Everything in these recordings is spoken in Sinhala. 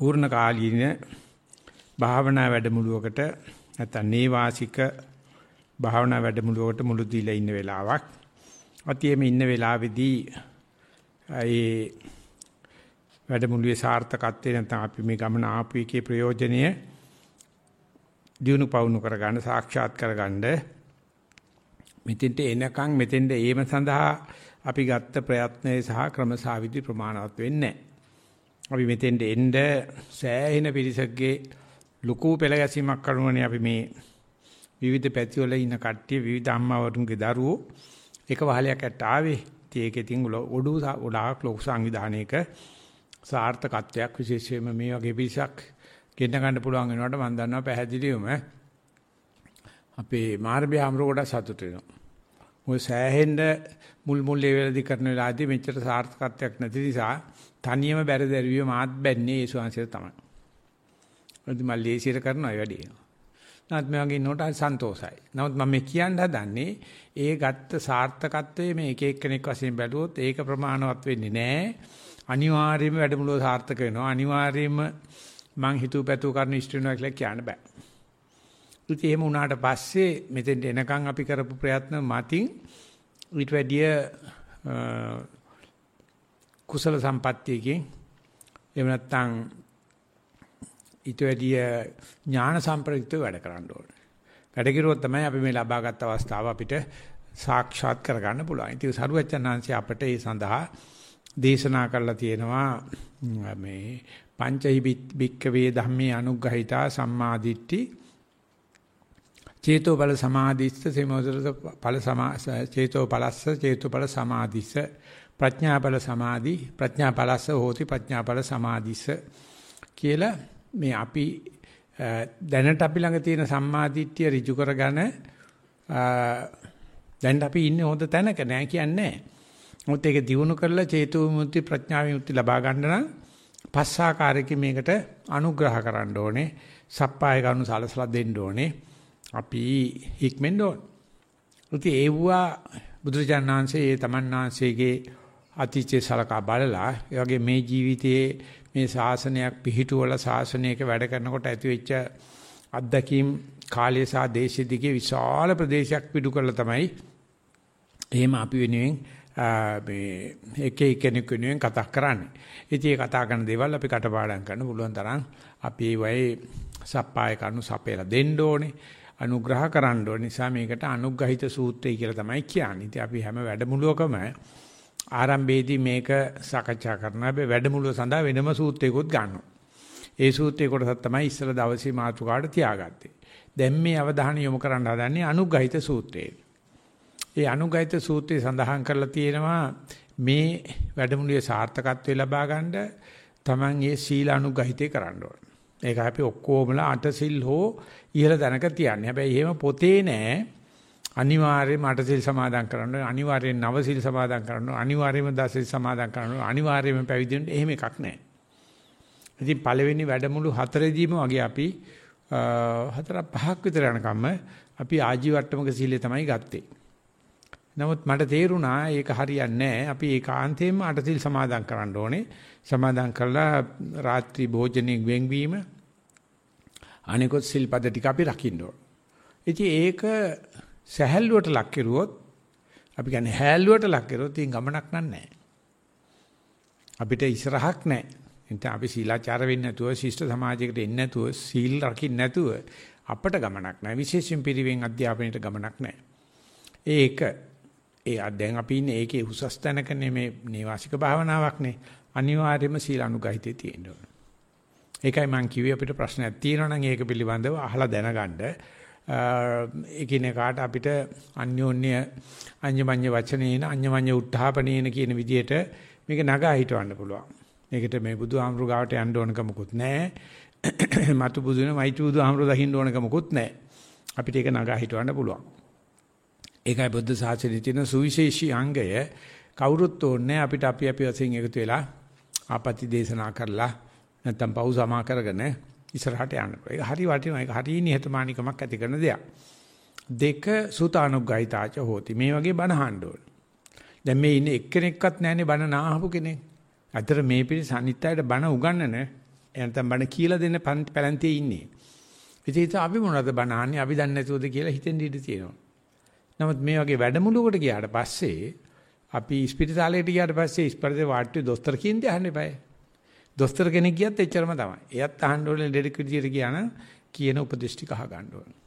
පූර්ණ කාලීන භාවනා වැඩමුළුවකට නැත්නම් නේවාසික භාවනා වැඩමුළුවකට මුළු දීලා ඉන්න වෙලාවක්. අතියෙම ඉන්න වෙලාවේදී ඒ වැඩමුළුවේ සාර්ථකත්වය නැත්නම් අපි මේ ගමන ආපු එකේ ප්‍රයෝජනය දිනු පවුණු කරගන්න සාක්ෂාත් කරගන්න මෙතෙන්ට එනකන් මෙතෙන්ට ඒම සඳහා අපි ගත්ත ප්‍රයත්නයේ සහ ක්‍රමසාවිදි ප්‍රමාණවත් වෙන්නේ අපි මෙතෙන්ට එන්න සෑහෙන පිරිසකගේ ලොකු පෙළ ගැසීමක් කරනවනේ අපි මේ විවිධ පැතිවල ඉන්න කට්ටිය විවිධ අම්මාවරුන්ගේ දරුවෝ එක වහලයක් ඇට ආවේ. ඉතින් ඒකේ තින් ඔඩු ඔඩාක් ලොකු සංවිධානයක සාර්ථකත්වයක් විශේෂයෙන්ම මේ වගේ පිරිසක් ගෙන්න ගන්න පුළුවන් වෙනකොට මම දන්නවා පැහැදිලිවම අපේ මාර්බිය අමර කොට සතුට වෙනවා. ඔය සෑහෙන්න මුල් මුල් ලෙවලදී කරන වෙලාවදී මෙච්චර සාර්ථකත්වයක් නැති නිසා තනියම බැර දැරුවේ මාත් බැන්නේ ඒ ශාංශය තමයි. ඒත් මම ලේසියට කරනවා ඒ වැඩේ. නැත් මේ වගේ නෝට සන්තෝසයි. නමුත් මම මේ කියන්න හදන්නේ ඒ ගත්ත සාර්ථකත්වයේ මේ එක එක්කෙනෙක් වශයෙන් බැලුවොත් ඒක ප්‍රමාණවත් වෙන්නේ නැහැ. අනිවාර්යයෙන්ම වැඩමුළුව සාර්ථක වෙනවා. අනිවාර්යයෙන්ම මං හිතුව පැතුව කරන ඉෂ්ට වෙනවා කියලා කියන්න බෑ. ඉතින් එහෙම වුණාට පස්සේ මෙතෙන්ට එනකන් අපි කරපු ප්‍රයත්න මතින් ඊට වැඩිය කුසල සම්පත්තියකින් එහෙම නැත්නම් ඊට වැඩිය ඥාන සම්ප්‍රයුක්තව වැඩ කරන්න ඕනේ. වැඩ කිරුවොත් තමයි අපි මේ ලබාගත් අවස්ථාව අපිට සාක්ෂාත් කරගන්න පුළුවන්. ඉතින් සරුවචනාංශය අපට ඒ සඳහා දේශනා කරලා තියෙනවා මේ පංචහි බික්කවේ ධම්මේ අනුග්‍රහිතා සම්මාදිට්ඨි චේතෝ බල සමාධිස්ස සේමෝදර ඵල සමා චේතෝ පලස්ස චේතෝ බල සමාධිස්ස ප්‍රඥා බල සමාධි ප්‍රඥා පලස්ස හෝති ප්‍රඥා බල සමාධිස්ස කියලා මේ අපි දැනට අපි ළඟ තියෙන සම්මාදිට්ඨිය ඍජු කරගෙන දැන් අපි ඉන්නේ හොඳ තැනක නෑ කියන්නේ. මොකද ඒක දිනු කරලා චේතෝ විමුක්ති ප්‍රඥා විමුක්ති ලබා ගන්න නම් පස්සාකාරයකින් මේකට අනුග්‍රහ කරන්න ඕනේ. සප්පාය කරුණු සලසලා දෙන්න ඕනේ. අපි හික්මෙන්න ඕන. ඉතින් ඒවුවා බුදුරජාණන් වහන්සේ ඒ තමන්නාංශයේ අතීතයේ සලකා බලලා ඒ වගේ මේ ජීවිතයේ මේ ශාසනයක් පිහිටුවල ශාසනයක වැඩ කරනකොට ඇතිවෙච්ච අත්දැකීම් කාලය සහ දේශය දිගේ විශාල ප්‍රදේශයක් පිටු කරලා තමයි එහෙම අපි වෙනුවෙන් මේ එක එක්කෙනෙක් වෙනුවෙන් කතා කරන්නේ. ඉතින් මේ කතා කරන දේවල් අපි කටපාඩම් කරන්න පුළුවන් තරම් අපි ඒ වගේ සප්පාය කරුණු සපේලා දෙන්න ඕනේ. අනුග්‍රහ කරන්න ඕනේ. නිසා මේකට අනුග්‍රහිත සූත්‍රය කියලා තමයි කියන්නේ. ඉතින් අපි හැම වැඩමුළුවකම ආරම්භයේදී මේක සාකච්ඡා කරන හැබැයි වැඩමුළුව සඳහා වෙනම සූත්‍රයකුත් ගන්නවා. ඒ සූත්‍රයේ කොටසක් තමයි ඉස්සර දවසේ මාතෘකාවට තියාගත්තේ. දැන් මේ අවධානය යොමු කරන්න හදන්නේ අනුග්‍රහිත සූත්‍රයේ. ඒ අනුග්‍රහිත සූත්‍රයේ සඳහන් කරලා තියෙනවා මේ වැඩමුළුවේ සාර්ථකත්වය ලබා ගන්න තමන් මේ සීල අනුග්‍රහිතේ කරන්න ඕන. ඒක අපි ඔක්කොමලා අටසිල් හෝ ඉහළ දැනක තියන්නේ. හැබැයි එහෙම පොතේ නෑ. අනිවාර්යයෙන්ම අටසිල් සමාදන් කරන්න ඕනේ. අනිවාර්යයෙන් නවසිල් සමාදන් කරන්න ඕනේ. අනිවාර්යයෙන්ම දසසිල් සමාදන් කරන්න ඕනේ. අනිවාර්යයෙන්ම පැවිදි වෙන්න එහෙම එකක් නෑ. ඉතින් පළවෙනි වැඩමුළු හතරේදීම වගේ අපි හතර පහක් විතර යනකම් අපි ආජීවට්ටමක සීලය තමයි ගත්තේ. නමුත් මට තේරුණා ඒක හරියන්නේ නැහැ. අපි ඒකාන්තයෙන්ම අටසිල් සමාදන් කරන්න ඕනේ. සමාදන් කළා රාත්‍රී භෝජනයෙන් වෙන්වීම අනිකොත් සිල්පද ටික අපි රකින්න ඕන. ඉතින් ඒක සැහැල්ලුවට ලක් කෙරුවොත් අපි කියන්නේ හැල්ලුවට ලක් කෙරුවොත් ඉතින් ගමනක් නෑ. අපිට ඉස්සරහක් නෑ. එතන අපි සීලාචාර වෙන්නේ නැතුව ශිෂ්ට සමාජයකට එන්නේ නැතුව සීල් රකින්න නැතුව අපට ගමනක් නෑ. විශේෂයෙන් පිරිවෙන් අධ්‍යාපනයට ගමනක් නෑ. ඒක ඒ දැන් අපි ඉන්නේ ඒකේ උසස් තැනකනේ මේ නේවාසික භාවනාවක්නේ. අනිවාර්යයෙන්ම සීල අනුගහිතේ තියෙන්න ඕන. ඒකයි මම කිව්වේ අපිට ප්‍රශ්නයක් තියෙනවා නම් ඒක පිළිබඳව අහලා දැනගන්න. එකිනෙකාට අපිට අන්‍යෝන්‍ය අඤ්ඤමඤ්ඤ වචනේන අඤ්ඤමඤ්ඤ උත්ථාපනේන කියන විදිහට මේක නගා හිටවන්න පුළුවන්. මේකට මේ බුදුහාමුදුරු ගාවට යන්න ඕනකමකුත් නැහැ. මතු බුදුනේ මයිතු බුදුහාමුදුරු දකින්න ඕනකමකුත් නැහැ. අපිට ඒක නගා හිටවන්න පුළුවන්. ඒකයි බුද්ධ ශාසනයේ තියෙන සුවිශේෂී අංගය කවුරුත් ඕනේ අපිට අපි අපි වශයෙන් එකතු වෙලා ආපති දේශනා කරලා නැත්තම් පව් සමා කරගෙන ඉස්සරහට යන්න. ඒක හරි වටිනවා. ඒක හරි නිහතමානීකමක් ඇති කරන දෙයක්. දෙක සුතානුග්ගහිතාච හෝති. මේ වගේ බණ අහන්න ඕන. දැන් මේ ඉන්නේ එක්කෙනෙක්වත් නැහැනේ බණ නාහපු කෙනෙක්. අතර මේ පිළි සනිට්ටයට බණ උගන්නන එනතම් බණ කියලා දෙන්න පැලන්තියේ ඉන්නේ. ඉතින් අපි මොනවද බණ අහන්නේ අපි දන්නේ නැතුවද කියලා හිතෙන් ඉඳී තියෙනවා. නමුත් මේ වගේ වැඩමුළුවකට ගියාට පස්සේ අපි ස්පිරිතාලයට ගියාට පස්සේ ස්පර්ධේ වාට්ටු දොස්තර කියන්නේ අහන්න එපායි. දොස්තර කෙනෙක් ගියත් එච්චරම තමයි. එයත් අහන්න ඕනේ ලෙඩ විදියට ගියා නම් කියන උපදේශ ටික අහ ගන්න ඕනේ.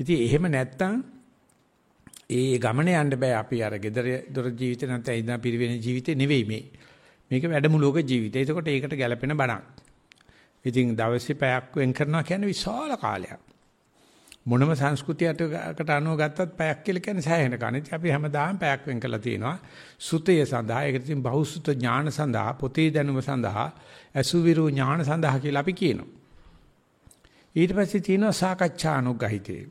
ඉතින් එහෙම නැත්තම් ඒ ගමන යන්න බෑ අපි අර gedara දොර ජීවිතේ නැත්නම් ඉඳන් පිරිවෙන ජීවිතේ නෙවෙයි මේ. මේක වැඩමුළුවක ජීවිතය. ඒකට ඒකට ගැළපෙන බණක්. ඉතින් දවසේ පැයක් වෙන් කරනවා කියන්නේ විශාල කාලයක්. මොනම සංස්කෘතියකට අනුව ගත්තත් පැයක් කියලා කියන්නේ සෑහෙන කණිත. අපි හැමදාම පැයක් වෙන් කරලා තියෙනවා. සුතය සඳහා ඒකට තියෙන බහුසුත ඥාන සඳහා පොතේ දැනුම සඳහා අසුවිරු ඥාන සඳහා කියලා අපි කියනවා. ඊට පස්සේ තියෙනවා සාකච්ඡා අනුග්‍රහිතේ.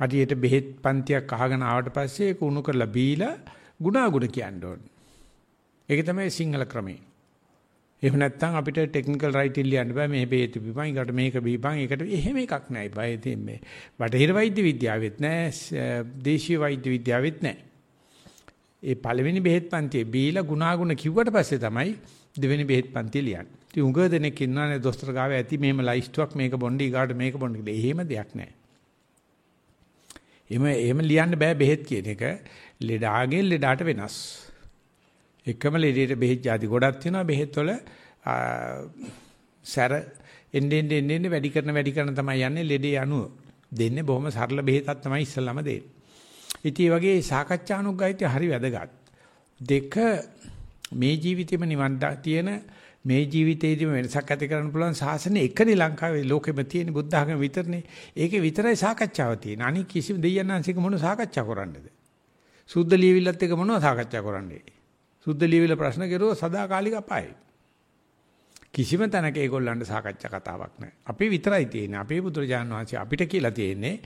හදියට බෙහෙත් පන්තියක් අහගෙන ආවට පස්සේ ඒක උණු කරලා බීලා ගුණාගුණ කියන්න ඕනේ. ඒක තමයි සිංහල ක්‍රමය. එහෙම නැත්නම් අපිට ටෙක්නිකල් රයිටින් ලියන්න බෑ මේ බේත් බිපන් ඊකට මේක බීපන් ඒකට එහෙම එකක් නෑ බය තියෙන්නේ මේ බටහිර වෛද්‍ය විද්‍යාවෙත් නෑ දේශීය වෛද්‍ය විද්‍යාවෙත් නෑ ඒ පළවෙනි බෙහෙත් පන්තියේ බීලා ගුණාගුණ කිව්වට පස්සේ තමයි දෙවෙනි බෙහෙත් පන්තිය ලියන්නේ. ඉතින් උඟ දෙනෙක් ඉන්නවනේ දොස්තර ගාව ඇති මෙහෙම ලයිස්ට්ුවක් මේක බොණ්ඩි ඊගාට මේක බොණ්ඩි කියලා. එහෙම දෙයක් නෑ. එහෙම එහෙම ලියන්න බෑ බෙහෙත් කියන එක. ලෙඩාගෙන් ලෙඩාට වෙනස්. එකම ලෙඩේට බෙහෙත් ಜಾති ගොඩක් තියෙනවා බෙහෙත් වල සැර එන්නේ එන්නේ එන්නේ වැඩි කරන වැඩි කරන තමයි යන්නේ ලෙඩේ අණුව දෙන්නේ බොහොම සරල බෙහෙතක් තමයි ඉස්සල්ලාම දෙන්නේ. ඉතින් වගේ සාකච්ඡානුග්ගයිතය හරි වැදගත්. දෙක මේ ජීවිතේම නිවන් තියෙන මේ ජීවිතේදීම වෙනසක් ඇති කරන්න පුළුවන් සාසනේ එකනේ ලංකාවේ ලෝකෙම තියෙන බුද්ධ ආගම විතරනේ. ඒකේ විතරයි සාකච්ඡාව තියෙන. අනික කිසිම දෙයයන්ාංශික මොන සාකච්ඡා කරන්නද? සුද්ධ ලියවිල්ලත් එක මොනව සාකච්ඡා කරන්නේ? සුද්ධ ලියවිල්ල ප්‍රශ්න කෙරුවොත් සදාකාලික අපායයි. කිසිම තැනක ඒගොල්ලන්ට සාකච්ඡා කතාවක් නැහැ. අපි විතරයි තියෙන්නේ. අපේ බුදුරජාණන් වහන්සේ අපිට කියලා තියෙන්නේ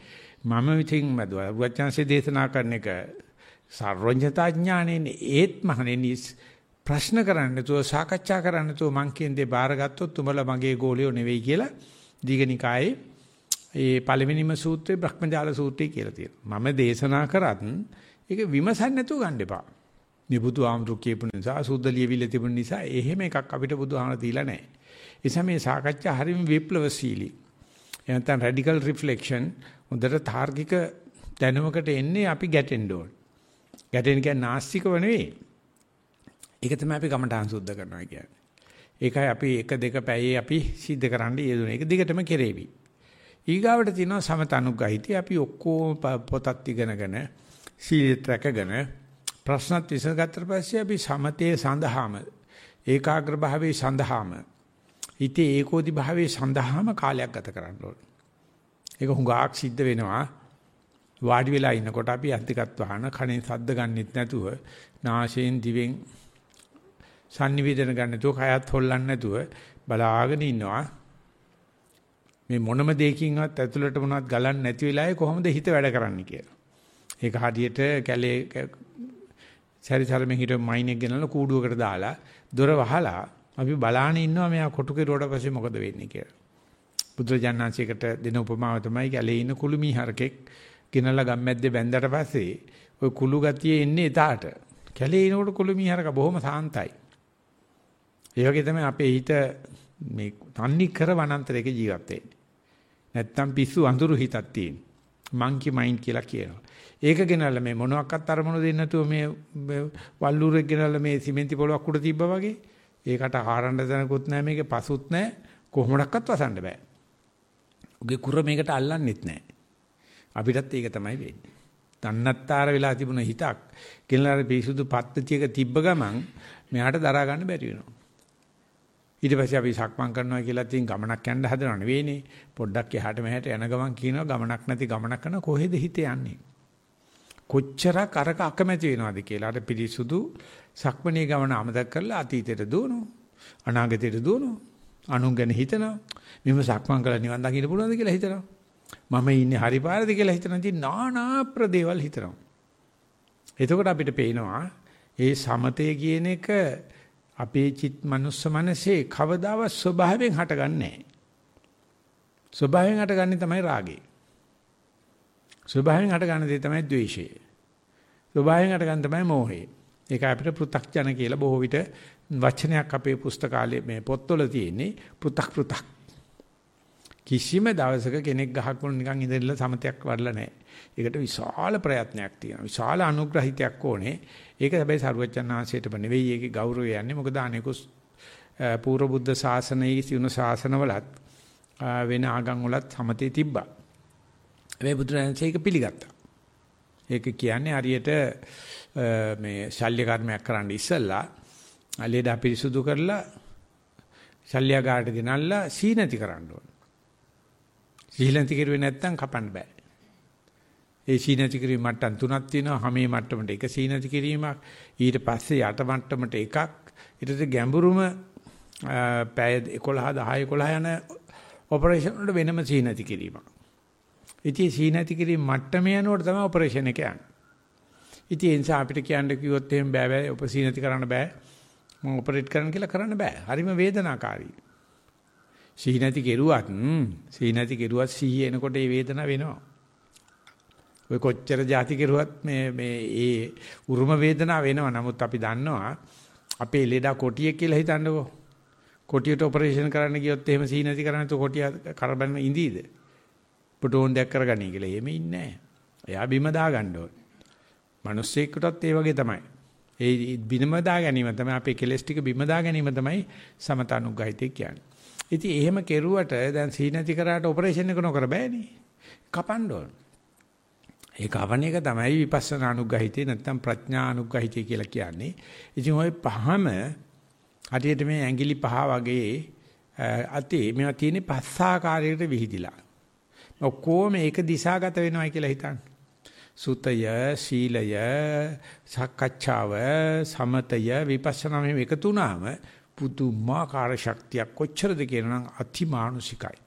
මම විසින් මදුවා. වචනසේ දේශනා කරන එක සර්වඥතා ඥානෙන් ඒත් මහණෙනි ප්‍රශ්න කරන්න නැතුව සාකච්ඡා කරන්න නැතුව මං කියන දේ බාරගත්තොත් උඹලා මගේ ගෝලියෝ නෙවෙයි කියලා දීගනිකායේ ඒ පළවෙනිම සූත්‍රේ බ්‍රහ්මජාල සූත්‍රය කියලා තියෙනවා. මම දේශනා කරත් ඒක විමසන්න නැතුව ගන්න එපා. මේ බුදු ආමරු කියපු නිසා සුද්ධ ලියවිල්ල තිබුණ නිසා එහෙම එකක් අපිට බුදු ආමර දීලා නැහැ. ඒ නිසා මේ සාකච්ඡා හරිම විප්ලවශීලී. එනතන රැඩිකල් රිෆ්ලෙක්ෂන් හොඳට තාර්කික දැනුමකට එන්නේ අපි ගැටෙන්න ඕන. ගැටෙන කියන්නේ නාස්තිකව නෙවෙයි. ඒක තමයි අපි කමඨාන් සුද්ධ කරනවා කියන්නේ. ඒකයි අපි එක දෙක පැයේ අපි සිද්ධ කරන්න යෙදුනේ. ඒක දිගටම කෙරේවි. ඊගාවට තියෙනවා සමතනුග්ගහිතී අපි ඔක්කොම පොතක් ඉගෙනගෙන සීලත් රැකගෙන ප්‍රශ්නත් විසඳගත්තට පස්සේ අපි සමතේ සඳහාම ඒකාග්‍ර භාවයේ සඳහාම හිතේ ඒකෝදි භාවයේ සඳහාම කාලයක් ගත කරන්න ඕනේ. ඒක හුඟක් සිද්ධ වෙනවා. වාඩි වෙලා ඉන්නකොට අපි අන්තිකත් වහන කණේ සද්ද ගන්නෙත් නැතුව නාසයෙන් දිවෙන් sannivedana ගන්න නැතුව කයත් හොල්ලන්නේ නැතුව බලාගෙන ඉන්නවා. මේ මොනම දෙයකින්වත් ඇතුළට මොනවත් ගලන්නේ නැති වෙලාවේ කොහොමද හිත වැඩ කරන්නේ කියලා. ඒක හදියට කැලේ සැරිසරමේ හිට මයින් එක ගෙනල්ලා කූඩුවකට දාලා දොර වහලා අපි බලාගෙන ඉන්නවා මෙයා කොටු කෙරුවට පස්සේ මොකද වෙන්නේ කියලා. බුදුරජාණන්සේකට දෙන උපමාව තමයි කැලේ ඉන්න කුළුමී හරකෙක් ගෙනල්ලා ගම්මැද්දේ බැඳලා පස්සේ ওই කුළු ගතියේ එන්නේ එතාට. කැලේ ඉනකොට කුළුමී හරක බොහොම සාන්තයි. ඒ වගේ තමයි අපේ හිත මේ තන්නි කර වනාන්තරයක ජීවත් වෙන්නේ. නැත්තම් පිස්සු අඳුරු හිතක් තියෙන. මංකි මයින්ඩ් කියලා කියනවා. ඒක ගෙනල්ලා මේ මොනවාක්වත් අරමුණු දෙන්නේ නැතුව මේ වල්ලුරෙක් ගෙනල්ලා මේ සිමෙන්ති පොලොක් උඩ තිබ්බා වගේ ඒකට ආරන්න දැනකුත් නැහැ මේකේ පසුත් නැහැ කොහොමඩක්වත් වසන්න බෑ. උගේ කුර මේකට අල්ලන්නෙත් නැහැ. අපිටත් ඒක තමයි වෙන්නේ. තන්නත්තර වෙලා තිබුණ හිතක් ගෙනල්ලා පිසුදු පද්ධතියක තිබ්බ ගමන් මෙයාට දරා ගන්න බැරි වෙනවා. ඊට පස්සේ අපි සක්මන් කරනවා කියලා තින් ගමනක් යන්න හදනව නෙවෙයිනේ. පොඩ්ඩක් එහාට මෙහාට යන ගමන් කියනවා. ගමනක් නැති ගමනක් කරන කොහෙද හිත යන්නේ? කොච්චරක් අරක අකමැති වෙනවද කියලා. අර පිරිසුදු සක්මණේ ගමන අමතක කරලා අතීතයට දුවනවා අනාගතයට දුවනවා අනුන් ගැන හිතනවා. මෙහෙම සක්මන් කරලා නිවන් දකින්න පුළුවන්ද කියලා හිතනවා. මම ඉන්නේ හරි පාරද කියලා හිතන ඉතින් নানা ප්‍රදේවල් හිතනවා. එතකොට අපිට පේනවා ඒ සමතේ කියන එක අපේ චිත් මනුස්ස මනසේ කවදාවත් ස්වභාවයෙන් හටගන්නේ නැහැ. ස්වභාවයෙන් හටගන්නේ තමයි රාගය. ස්වභාවයෙන් හටගන්න දේ තමයි ද්වේෂය. ස්වභාවයෙන් හටගන්න තමයි මෝහය. ඒක අපිට පෘ탁ජන කියලා බොහෝ විට වචනයක් අපේ පුස්තකාලයේ මේ පොත්වල තියෙන්නේ පෘ탁 පෘ탁. කිසිම දවසක කෙනෙක් ගහක් වුණ නිකන් ඉඳලා සමතයක් වඩලා නැහැ. ඒකට විශාල ප්‍රයත්නයක් තියෙනවා. විශාල අනුග්‍රහිතයක් ඕනේ. ඒක හැබැයි සරුවච්චන් ආශ්‍රයටම නෙවෙයි ඒකේ ගෞරවය යන්නේ. මොකද අනිකුස් පූර්ව බුද්ධ ශාසනයේ සිවුණු ශාසනවලත් වෙන ආගම් වලත් සමතේ තිබ්බා. හැබැයි බුදුරජාණන් ඒක පිළිගත්තා. ඒක කියන්නේ හරියට මේ ශල්‍ය කර්මයක් කරන්න ඉස්සෙල්ලා ලේඩා පිරිසුදු කරලා ශල්‍යගාට ගෙනල්ලා සීනති කරන්න ඕන. සීලන්ති කරුවේ නැත්නම් කපන්න බෑ. ඒ සීනති කිරීම මට්ටම් තුනක් තියෙනවා. හැමේ මට්ටමට එක සීනති කිරීමක්. ඊට පස්සේ යට මට්ටමට එකක්. ඊට පස්සේ ගැඹුරුම පැය 11 10 11 යන ඔපරේෂන් වලට වෙනම සීනති කිරීමක්. ඉතින් සීනති කිරීම මට්ටම යනකොට තමයි ඔපරේෂන් එක යන්නේ. ඉතින් ඒ නිසා අපිට කියන්න කිව්වොත් එහෙම බෑ බෑ ඔපසීනති කරන්න බෑ. මම ඔපරේට් කරන්න කියලා කරන්න බෑ. හරිම වේදනාකාරී. සිහි නැති කෙරුවත් සිහි නැති කෙරුවත් සිහි එනකොට ඒ වේදනාව වෙනවා. ඔය කොච්චර જાති කෙරුවත් මේ මේ ඒ උරුම වේදනාව වෙනවා. නමුත් අපි දන්නවා අපේ ලෙඩා කොටියෙක් කියලා හිතන්නකෝ. කොටියට ඔපරේෂන් කරන්න ගියොත් එහෙම සිහි නැති කරන්නේ તો කොටිය කරබන්න ඉඳීද? පුටෝන් දෙයක් කරගනී කියලා. එහෙම ඉන්නේ නැහැ. එයා බිම දා ගන්න ඕනේ. මිනිස්සෙකුටත් ඒ වගේ තමයි. ඒ බිම දා ගැනීම තමයි අපේ කෙලස් ටික බිම දා ගැනීම තමයි සමතනුග්ගහිතේ කියන්නේ. ඉතින් එහෙම කෙරුවට දැන් සීනති කරාට ඔපරේෂන් එක නොකර බෑනේ. කපන්න ඕන. ඒ කවණ එක තමයි විපස්සනා අනුග්‍රහිතේ නැත්නම් ප්‍රඥා අනුග්‍රහිතේ කියලා කියන්නේ. ඉතින් ওই පහම හරියට මේ ඇඟිලි පහ වගේ අතේ මේවා තියෙන පස් ආකාරයකට විහිදිලා. ඔක්කොම ඒක දිශාගත වෙනවා කියලා හිතන්න. සුතය, සීලය, සක්කච්ඡාව, සමතය, විපස්සනා මේ එකතු වුණාම පුදුමාකාර ශක්තියක් කොච්චරද කියනනම් අතිමානුෂිකයි.